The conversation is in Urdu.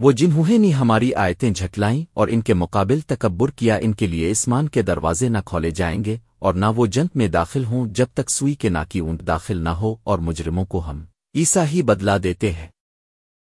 وہ جنہوں نے ہماری آیتیں جھٹلائیں اور ان کے مقابل تکبر کیا ان کے لیے اسمان کے دروازے نہ کھولے جائیں گے اور نہ وہ جنت میں داخل ہوں جب تک سوئی کے ناکی اونٹ داخل نہ ہو اور مجرموں کو ہم ایسا ہی بدلا دیتے ہیں۔